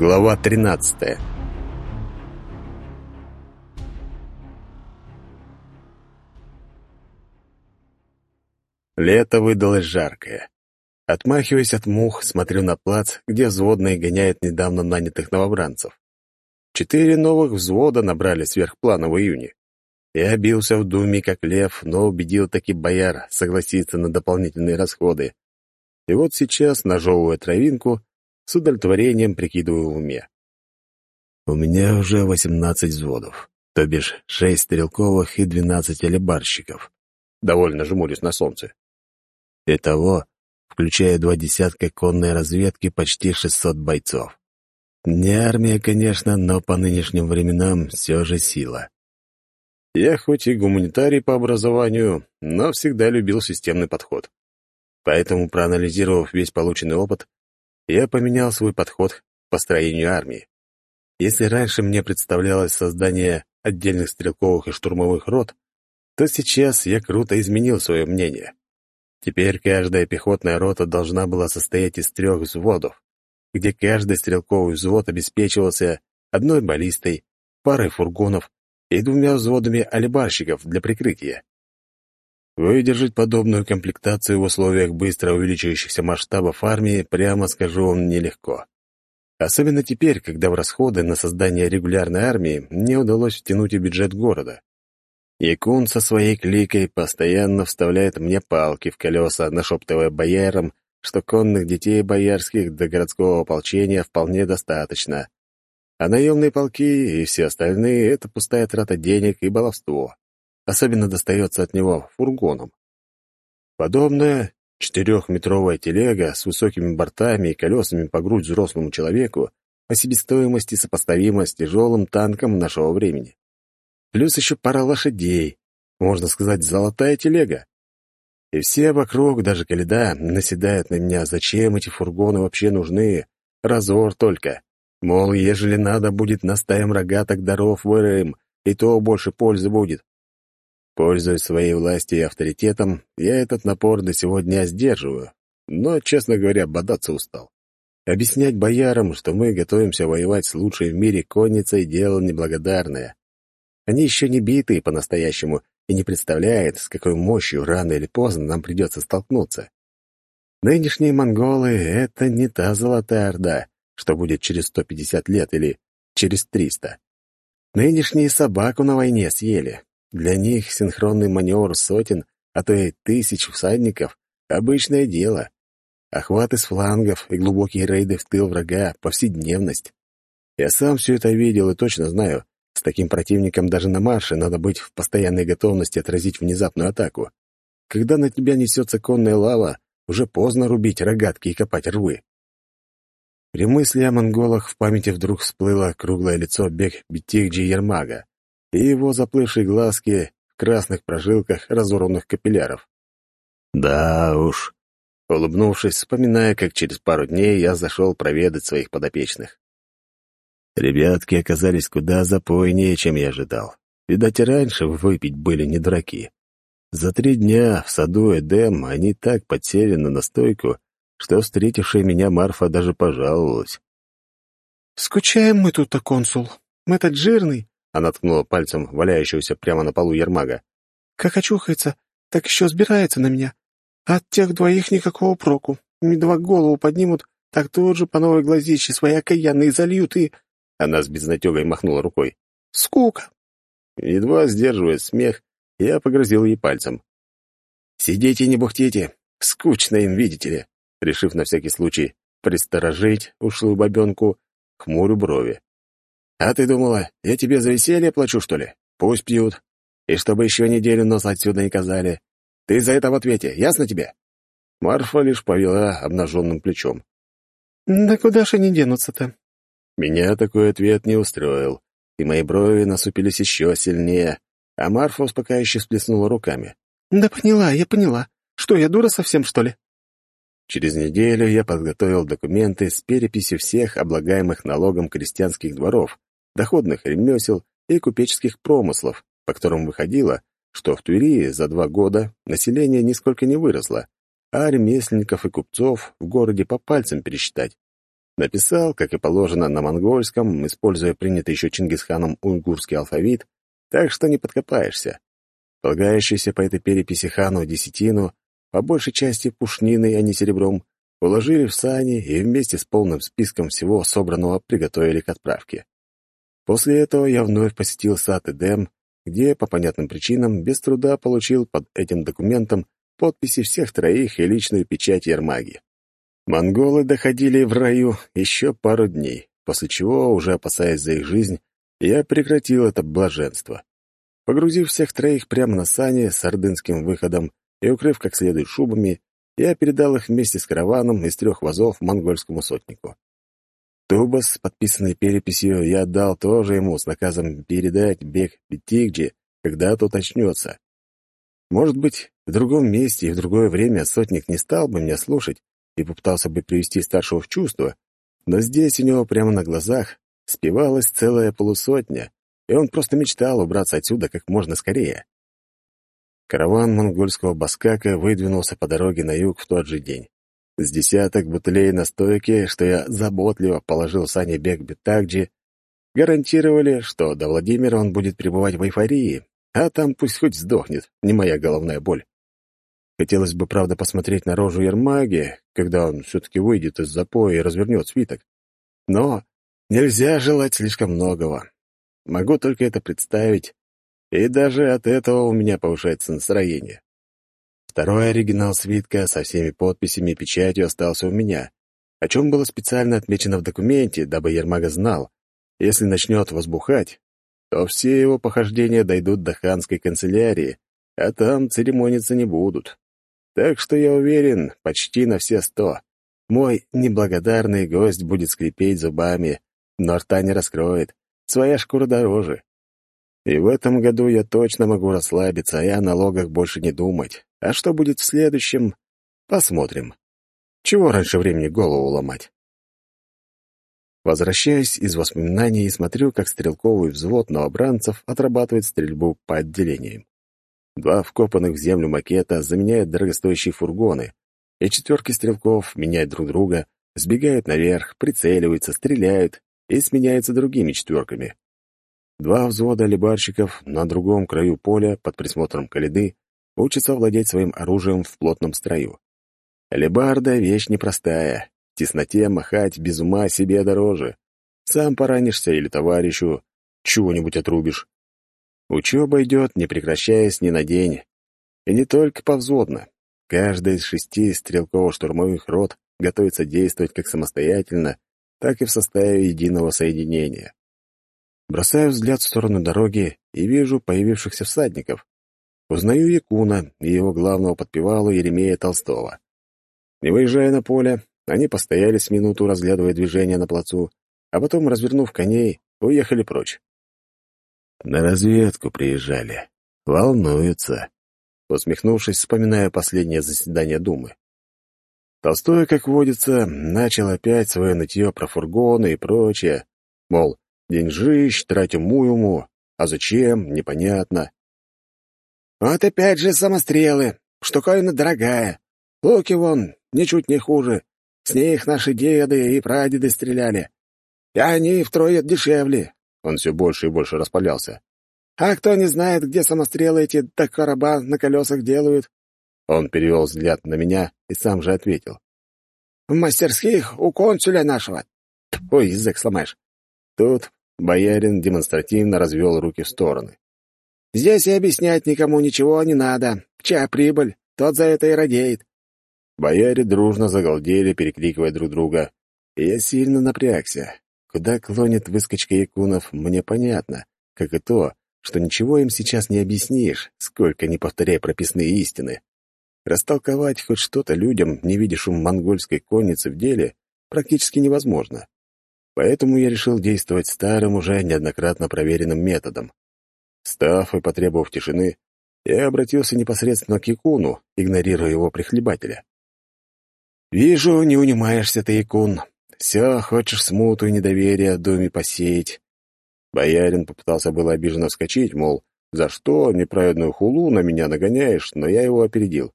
Глава 13 Лето выдалось жаркое. Отмахиваясь от мух, смотрю на плац, где взводные гоняют недавно нанятых новобранцев. Четыре новых взвода набрали сверхплана в июне. Я бился в думе, как лев, но убедил таки бояр согласиться на дополнительные расходы. И вот сейчас, нажевывая травинку, с удовлетворением прикидываю в уме. У меня уже 18 взводов, то бишь шесть стрелковых и 12 алибарщиков. Довольно жмурюсь на солнце. Итого, включая два десятка конной разведки, почти 600 бойцов. Не армия, конечно, но по нынешним временам все же сила. Я хоть и гуманитарий по образованию, но всегда любил системный подход. Поэтому, проанализировав весь полученный опыт, я поменял свой подход к построению армии. Если раньше мне представлялось создание отдельных стрелковых и штурмовых рот, то сейчас я круто изменил свое мнение. Теперь каждая пехотная рота должна была состоять из трех взводов, где каждый стрелковый взвод обеспечивался одной баллистой, парой фургонов и двумя взводами алибарщиков для прикрытия. Выдержать подобную комплектацию в условиях быстро увеличивающихся масштабов армии, прямо скажу вам, нелегко. Особенно теперь, когда в расходы на создание регулярной армии не удалось втянуть и бюджет города. Якун со своей кликой постоянно вставляет мне палки в колеса, нашептывая боярам, что конных детей боярских до городского ополчения вполне достаточно. А наемные полки и все остальные — это пустая трата денег и баловство. Особенно достается от него фургоном. Подобная четырехметровая телега с высокими бортами и колесами по грудь взрослому человеку по себестоимости сопоставима с тяжелым танком нашего времени. Плюс еще пара лошадей, можно сказать, золотая телега. И все вокруг, даже Каледа, наседают на меня, зачем эти фургоны вообще нужны, разор только. Мол, ежели надо будет, наставим рогаток даров выроем, и то больше пользы будет. Пользуясь своей властью и авторитетом, я этот напор до сегодня сдерживаю, но, честно говоря, бодаться устал. Объяснять боярам, что мы готовимся воевать с лучшей в мире конницей, дело неблагодарное. Они еще не битые по-настоящему и не представляют, с какой мощью рано или поздно нам придется столкнуться. Нынешние монголы — это не та золотая орда, что будет через 150 лет или через 300. Нынешние собаку на войне съели, для них синхронный маневр сотен, а то и тысяч всадников — обычное дело. Охват из флангов и глубокие рейды в тыл врага — повседневность. Я сам все это видел и точно знаю. С таким противником даже на марше надо быть в постоянной готовности отразить внезапную атаку. Когда на тебя несется конная лава, уже поздно рубить рогатки и копать рвы. При мысли о монголах в памяти вдруг всплыло круглое лицо бег Бетихджи Ермага и его заплывшие глазки в красных прожилках разорванных капилляров. «Да уж», — улыбнувшись, вспоминая, как через пару дней я зашел проведать своих подопечных. Ребятки оказались куда запойнее, чем я ожидал. Видать, и раньше выпить были не драки. За три дня в саду Эдем они так подсели на настойку, что встретившая меня Марфа даже пожаловалась. «Скучаем мы тут-то, консул. Мы этот жирный, она ткнула пальцем валяющегося прямо на полу Ермага. «Как очухается, так еще сбирается на меня. От тех двоих никакого проку. Медва голову поднимут, так тут же по новой глазище свои окаянные зальют и...» Она с безнадегой махнула рукой. «Скука!» Едва сдерживая смех, я погрозил ей пальцем. «Сидите, не бухтите. Скучно им, видите ли!» Решив на всякий случай присторожить ушлую бабенку, хмурю брови. А ты думала, я тебе за веселье плачу, что ли? Пусть пьют. И чтобы еще неделю нас отсюда не казали. Ты за это в ответе, ясно тебе?» Марфа лишь повела обнаженным плечом. «Да куда же они денутся-то?» Меня такой ответ не устроил, и мои брови насупились еще сильнее, а Марфа успокаивающе всплеснула руками. «Да поняла, я поняла. Что, я дура совсем, что ли?» Через неделю я подготовил документы с переписью всех облагаемых налогом крестьянских дворов, доходных ремесел и купеческих промыслов, по которым выходило, что в Твери за два года население нисколько не выросло, а ремесленников и купцов в городе по пальцам пересчитать. Написал, как и положено, на монгольском, используя принятый еще Чингисханом уйгурский алфавит, так что не подкопаешься. Полагающиеся по этой переписи хану десятину, по большей части пушниной, а не серебром, уложили в сани и вместе с полным списком всего собранного приготовили к отправке. После этого я вновь посетил сад Эдем, где, по понятным причинам, без труда получил под этим документом подписи всех троих и личную печать Ермаги. Монголы доходили в раю еще пару дней, после чего, уже опасаясь за их жизнь, я прекратил это блаженство. Погрузив всех троих прямо на сани с ордынским выходом и укрыв как следует шубами, я передал их вместе с караваном из трех вазов монгольскому сотнику. Тобас, подписанный переписью, я дал тоже ему с наказом передать бег Бетигде, когда тот очнется. Может быть, в другом месте и в другое время сотник не стал бы меня слушать и попытался бы привести старшего в чувство, но здесь у него прямо на глазах спивалась целая полусотня, и он просто мечтал убраться отсюда как можно скорее. Караван монгольского баскака выдвинулся по дороге на юг в тот же день. С десяток бутылей настойки, что я заботливо положил Сане Бек Бетагджи, гарантировали, что до Владимира он будет пребывать в эйфории, а там пусть хоть сдохнет, не моя головная боль. Хотелось бы, правда, посмотреть на рожу Ермаги, когда он все-таки выйдет из запоя и развернет свиток. Но нельзя желать слишком многого. Могу только это представить, и даже от этого у меня повышается настроение. Второй оригинал свитка со всеми подписями и печатью остался у меня, о чем было специально отмечено в документе, дабы Ермага знал, если начнет возбухать, то все его похождения дойдут до ханской канцелярии, а там церемониться не будут. Так что я уверен, почти на все сто. Мой неблагодарный гость будет скрипеть зубами, но рта не раскроет, своя шкура дороже. И в этом году я точно могу расслабиться а и о налогах больше не думать. А что будет в следующем, посмотрим. Чего раньше времени голову ломать? Возвращаюсь из воспоминаний и смотрю, как стрелковый взвод новобранцев отрабатывает стрельбу по отделениям. Два вкопанных в землю макета заменяют дорогостоящие фургоны, и четверки стрелков меняют друг друга, сбегают наверх, прицеливаются, стреляют и сменяются другими четверками. Два взвода либарщиков на другом краю поля под присмотром Калиды учатся владеть своим оружием в плотном строю. Лебарда — вещь непростая. В тесноте махать без ума себе дороже. Сам поранишься или товарищу чего-нибудь отрубишь. Учеба идет, не прекращаясь ни на день. И не только повзводно. Каждая из шести стрелково-штурмовых рот готовится действовать как самостоятельно, так и в составе единого соединения. Бросаю взгляд в сторону дороги и вижу появившихся всадников. Узнаю Якуна и его главного подпевалу Еремея Толстого. Не выезжая на поле, они постояли с минуту, разглядывая движение на плацу, а потом, развернув коней, уехали прочь. «На разведку приезжали. Волнуются», — усмехнувшись, вспоминая последнее заседание Думы. Толстой, как водится, начал опять свое нытье про фургоны и прочее, мол, Деньжищ тратим уйму, а зачем — непонятно. Вот опять же самострелы. Штуковина дорогая. Луки вон, ничуть не хуже. С ней их наши деды и прадеды стреляли. И они втрое дешевле. Он все больше и больше распалялся. А кто не знает, где самострелы эти до короба на колесах делают? Он перевел взгляд на меня и сам же ответил. В мастерских у консуля нашего. Ой, язык сломаешь. Тут Боярин демонстративно развел руки в стороны. «Здесь и объяснять никому ничего не надо. Чья прибыль, тот за это и радеет». Бояре дружно загалдели, перекрикивая друг друга. И я сильно напрягся. Куда клонит выскочка якунов, мне понятно, как и то, что ничего им сейчас не объяснишь, сколько не повторяй прописные истины. Растолковать хоть что-то людям, не видя шум монгольской конницы в деле, практически невозможно. Поэтому я решил действовать старым, уже неоднократно проверенным методом. Став и потребовав тишины, я обратился непосредственно к Якуну, игнорируя его прихлебателя. «Вижу, не унимаешься ты, Якун. Все, хочешь смуту и недоверие в доме посеять». Боярин попытался было обиженно вскочить, мол, «За что неправедную хулу на меня нагоняешь?» Но я его опередил.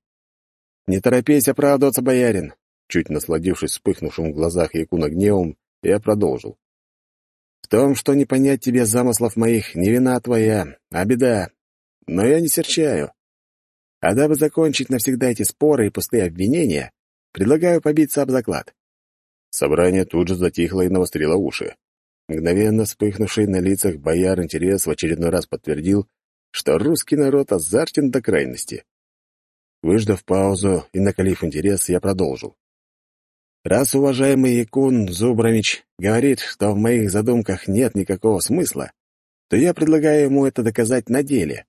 «Не торопись оправдываться, боярин!» Чуть насладившись вспыхнувшим в глазах Якуна гневом, я продолжил. В том, что не понять тебе замыслов моих, не вина твоя, а беда. Но я не серчаю. А дабы закончить навсегда эти споры и пустые обвинения, предлагаю побиться об заклад. Собрание тут же затихло и навострило уши. Мгновенно вспыхнувший на лицах бояр интерес в очередной раз подтвердил, что русский народ азартен до крайности. Выждав паузу и накалив интерес, я продолжил. Раз, уважаемый Якун Зубрович говорит, что в моих задумках нет никакого смысла, то я предлагаю ему это доказать на деле.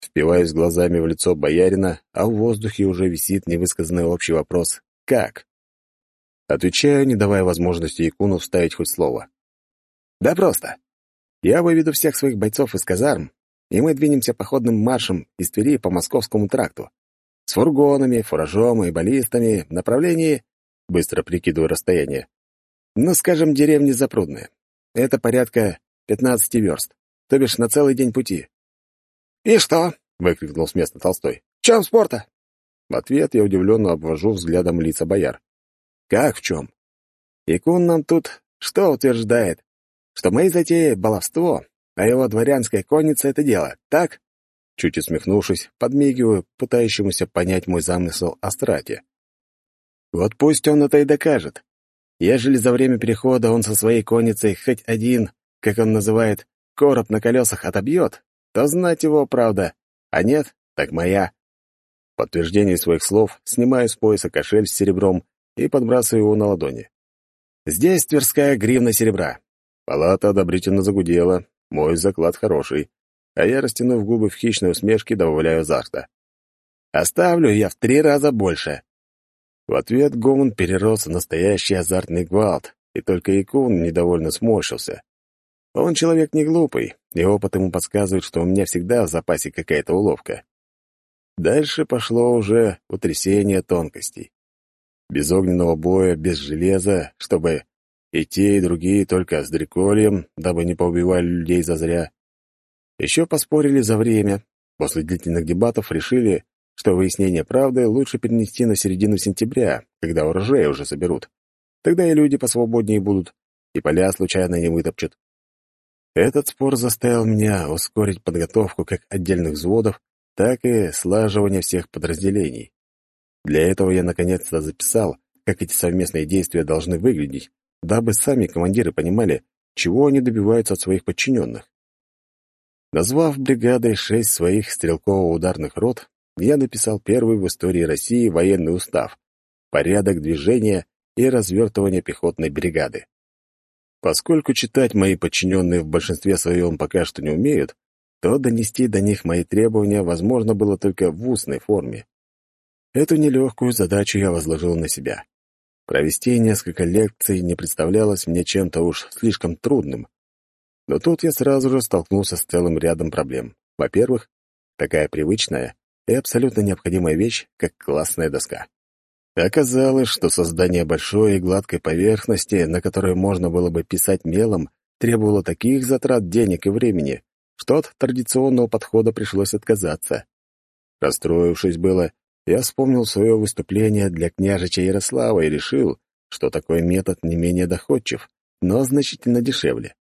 Впиваюсь глазами в лицо боярина, а в воздухе уже висит невысказанный общий вопрос «Как?». Отвечаю, не давая возможности Якуну вставить хоть слово. «Да просто. Я выведу всех своих бойцов из казарм, и мы двинемся походным маршем из Твери по Московскому тракту. С фургонами, фуражом и баллистами в направлении быстро прикидываю расстояние. «Ну, скажем, деревня Запрудная. Это порядка 15 верст, то бишь на целый день пути». «И что?» — выкрикнул с места Толстой. «В чем спорта?» В ответ я удивленно обвожу взглядом лица бояр. «Как в чем?» «Икун нам тут что утверждает? Что мои затеи — баловство, а его дворянская конница — это дело, так?» Чуть усмехнувшись, подмигиваю пытающемуся понять мой замысел о страте. Вот пусть он это и докажет. Ежели за время перехода он со своей конницей хоть один, как он называет, короб на колесах отобьет, то знать его правда, а нет, так моя. В подтверждение своих слов снимаю с пояса кошель с серебром и подбрасываю его на ладони. Здесь тверская гривна серебра. Палата одобрительно загудела, мой заклад хороший, а я, растянув губы в хищной усмешке, добавляю азарта. Оставлю я в три раза больше. В ответ гомон перерос в настоящий азартный гвалт, и только Икун недовольно сморщился. Он человек не глупый, и опыт ему подсказывает, что у меня всегда в запасе какая-то уловка. Дальше пошло уже утрясение тонкостей. Без огненного боя, без железа, чтобы и те, и другие только с дрекольем, дабы не поубивали людей зазря. Еще поспорили за время. После длительных дебатов решили, что выяснение правды лучше перенести на середину сентября, когда урожай уже соберут. Тогда и люди посвободнее будут, и поля случайно не вытопчут. Этот спор заставил меня ускорить подготовку как отдельных взводов, так и слаживание всех подразделений. Для этого я наконец-то записал, как эти совместные действия должны выглядеть, дабы сами командиры понимали, чего они добиваются от своих подчиненных. Назвав бригадой шесть своих стрелково-ударных рот, я написал первый в истории России военный устав, порядок движения и развертывания пехотной бригады. Поскольку читать мои подчиненные в большинстве своем пока что не умеют, то донести до них мои требования возможно было только в устной форме. Эту нелегкую задачу я возложил на себя. Провести несколько лекций не представлялось мне чем-то уж слишком трудным. Но тут я сразу же столкнулся с целым рядом проблем. Во-первых, такая привычная, и абсолютно необходимая вещь, как классная доска. Оказалось, что создание большой и гладкой поверхности, на которой можно было бы писать мелом, требовало таких затрат денег и времени, что от традиционного подхода пришлось отказаться. Расстроившись было, я вспомнил свое выступление для княжича Ярослава и решил, что такой метод не менее доходчив, но значительно дешевле.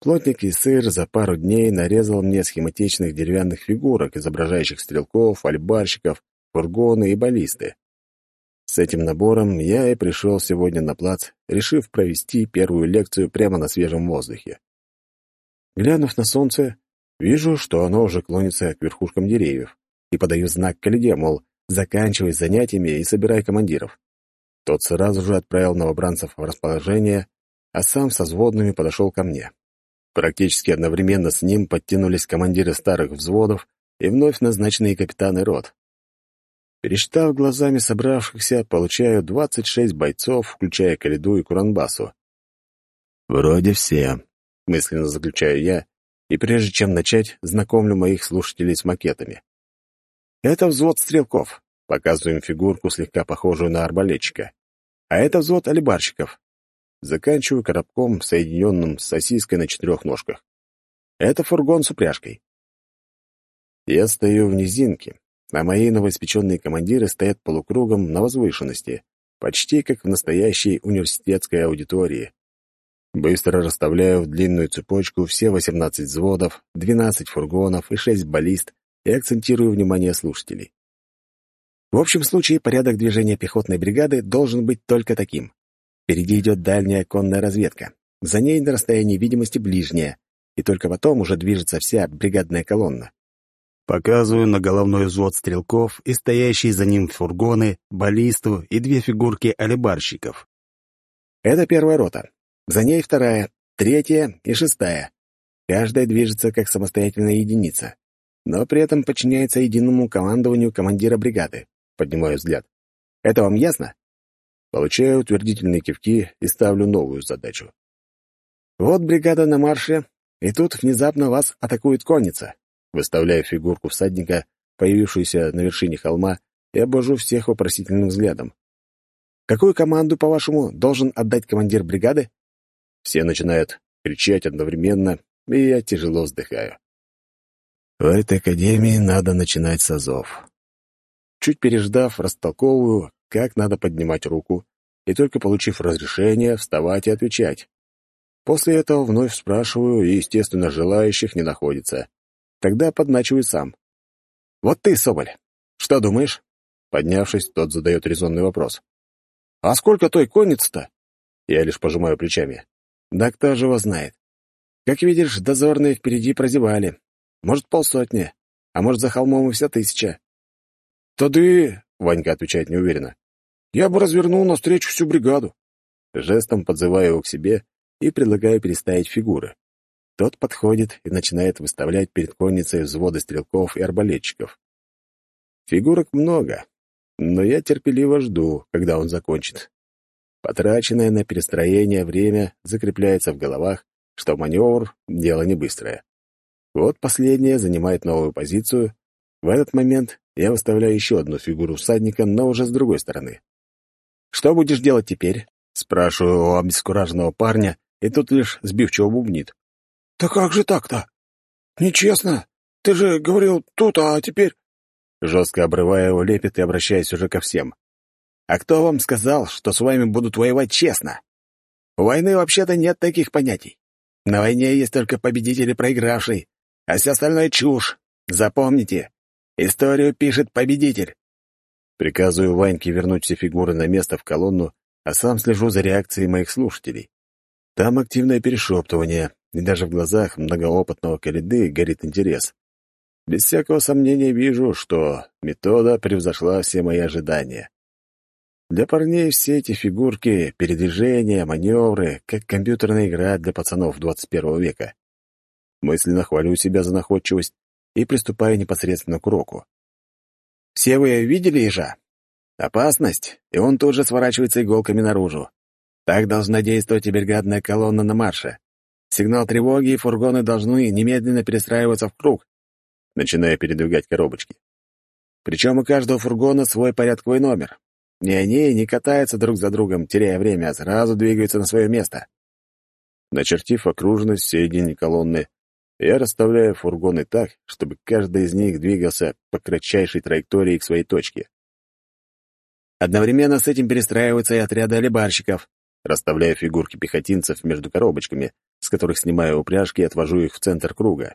Плотник и сыр за пару дней нарезал мне схематичных деревянных фигурок, изображающих стрелков, альбарщиков, фургоны и баллисты. С этим набором я и пришел сегодня на плац, решив провести первую лекцию прямо на свежем воздухе. Глянув на солнце, вижу, что оно уже клонится к верхушкам деревьев, и подаю знак коллеге, мол, заканчивай занятиями и собирай командиров. Тот сразу же отправил новобранцев в расположение, а сам со взводными подошел ко мне. Практически одновременно с ним подтянулись командиры старых взводов и вновь назначенные капитаны рот. Пересчитав глазами собравшихся, получаю 26 бойцов, включая Калиду и Куранбасу. «Вроде все», — мысленно заключаю я, и прежде чем начать, знакомлю моих слушателей с макетами. «Это взвод стрелков», — показываем фигурку, слегка похожую на арбалетчика. «А это взвод алибарщиков, заканчиваю коробком, соединенным с сосиской на четырех ножках. Это фургон с упряжкой. Я стою в низинке, а мои новоиспеченные командиры стоят полукругом на возвышенности, почти как в настоящей университетской аудитории. Быстро расставляю в длинную цепочку все 18 взводов, 12 фургонов и 6 баллист и акцентирую внимание слушателей. В общем случае порядок движения пехотной бригады должен быть только таким. Впереди идет дальняя конная разведка. За ней на расстоянии видимости ближняя, и только потом уже движется вся бригадная колонна. Показываю на головной взвод стрелков и стоящие за ним фургоны, баллисту и две фигурки алибарщиков. Это первая рота. За ней вторая, третья и шестая. Каждая движется как самостоятельная единица, но при этом подчиняется единому командованию командира бригады. Поднимаю взгляд. Это вам ясно? Получаю утвердительные кивки и ставлю новую задачу. Вот бригада на марше, и тут внезапно вас атакует конница. Выставляю фигурку всадника, появившуюся на вершине холма, и обожу всех вопросительным взглядом. Какую команду, по-вашему, должен отдать командир бригады? Все начинают кричать одновременно, и я тяжело вздыхаю. В этой академии надо начинать с азов. Чуть переждав, растолковываю, как надо поднимать руку, и только получив разрешение, вставать и отвечать. После этого вновь спрашиваю, и, естественно, желающих не находится. Тогда подначиваю сам. «Вот ты, Соболь, что думаешь?» Поднявшись, тот задает резонный вопрос. «А сколько той конницы-то?» Я лишь пожимаю плечами. «Да кто же его знает? Как видишь, дозорные впереди прозевали. Может, полсотни, а может, за холмом и вся тысяча». «Тады...» — Ванька отвечает неуверенно я бы развернул навстречу всю бригаду. Жестом подзываю его к себе и предлагаю переставить фигуры. Тот подходит и начинает выставлять перед конницей взводы стрелков и арбалетчиков. Фигурок много, но я терпеливо жду, когда он закончит. Потраченное на перестроение время закрепляется в головах, что маневр — дело не быстрое. Вот последняя занимает новую позицию. В этот момент я выставляю еще одну фигуру всадника, но уже с другой стороны. «Что будешь делать теперь?» — спрашиваю у обескураженного парня, и тут лишь сбивчиво бубнит. «Да как же так-то? Нечестно. Ты же говорил тут, а теперь...» Жестко обрывая его лепет и обращаясь уже ко всем. «А кто вам сказал, что с вами будут воевать честно? У войны вообще-то нет таких понятий. На войне есть только победитель и проигравший, а все остальное — чушь. Запомните, историю пишет победитель. Приказываю Ваньке вернуть все фигуры на место в колонну, а сам слежу за реакцией моих слушателей. Там активное перешептывание, и даже в глазах многоопытного Калиды горит интерес. Без всякого сомнения вижу, что метода превзошла все мои ожидания. Для парней все эти фигурки, передвижения, маневры, как компьютерная игра для пацанов 21 века. Мысленно хвалю себя за находчивость и приступаю непосредственно к уроку. Все вы видели ежа? Опасность, и он тут же сворачивается иголками наружу. Так должна действовать и бригадная колонна на марше. Сигнал тревоги, и фургоны должны немедленно перестраиваться в круг, начиная передвигать коробочки. Причем у каждого фургона свой порядковый номер. Ни они не катаются друг за другом, теряя время, а сразу двигаются на свое место. Начертив окружность в середине колонны, я расставляю фургоны так, чтобы каждый из них двигался по кратчайшей траектории к своей точке. Одновременно с этим перестраиваются и отряды алибарщиков. расставляя фигурки пехотинцев между коробочками, с которых снимаю упряжки и отвожу их в центр круга.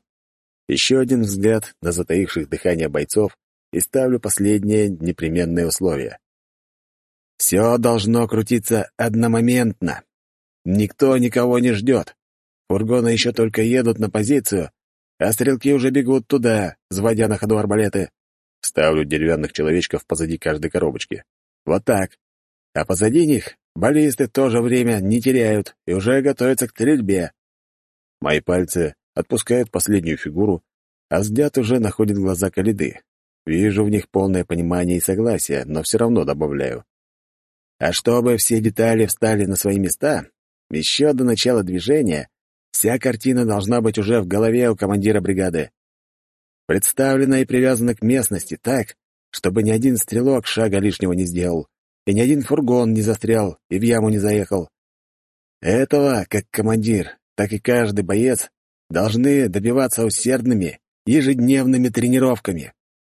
Еще один взгляд на затаивших дыхание бойцов и ставлю последнее непременное условие. Все должно крутиться одномоментно. Никто никого не ждет. Фургоны еще только едут на позицию, а стрелки уже бегут туда, зводя на ходу арбалеты. Ставлю деревянных человечков позади каждой коробочки. Вот так. А позади них баллисты тоже время не теряют и уже готовятся к стрельбе. Мои пальцы отпускают последнюю фигуру, а взгляд уже находит глаза Калиды. Вижу в них полное понимание и согласие, но все равно добавляю. А чтобы все детали встали на свои места, еще до начала движения Вся картина должна быть уже в голове у командира бригады. Представлена и привязана к местности так, чтобы ни один стрелок шага лишнего не сделал, и ни один фургон не застрял и в яму не заехал. Этого, как командир, так и каждый боец, должны добиваться усердными, ежедневными тренировками.